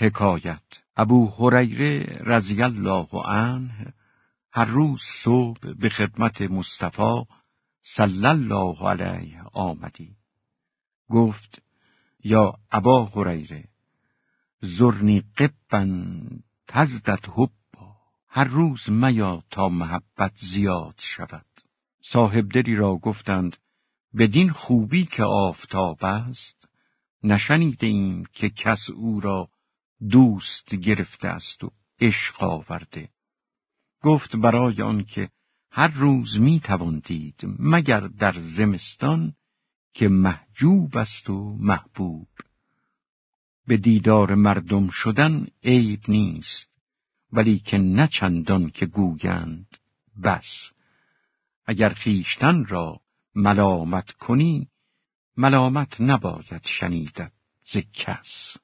حکایت. ابو هریره رضی الله عنه هر روز صبح به خدمت مصطفی صلی الله علیه آمدی. گفت یا ابا هریره زرنی قبن تزدت حبا. هر روز میا تا محبت زیاد شود. صاحب دلی را گفتند بدین خوبی که آفتاب است نشنیده ایم که کس او را دوست گرفته است و عشق آورده. گفت برای آنکه هر روز می توان دید مگر در زمستان که محجوب است و محبوب. به دیدار مردم شدن عیب نیست ولی که نه چندان که گویند بس. اگر خیشتن را ملامت کنی ملامت نباید شنیدت ز کس.